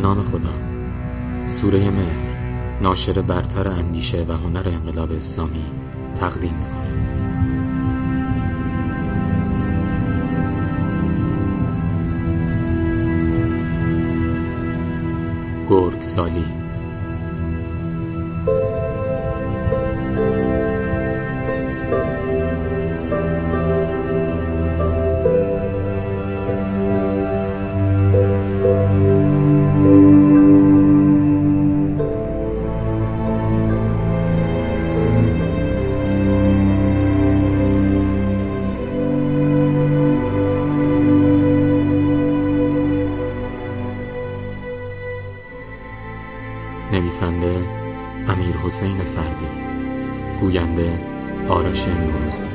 نام خدا سوره مهر ناشر برتر اندیشه و هنر انقلاب اسلامی تقدیم می کند. گرگ سالی نویسنده امیر حسین فردی گوینده آرش نوروزی.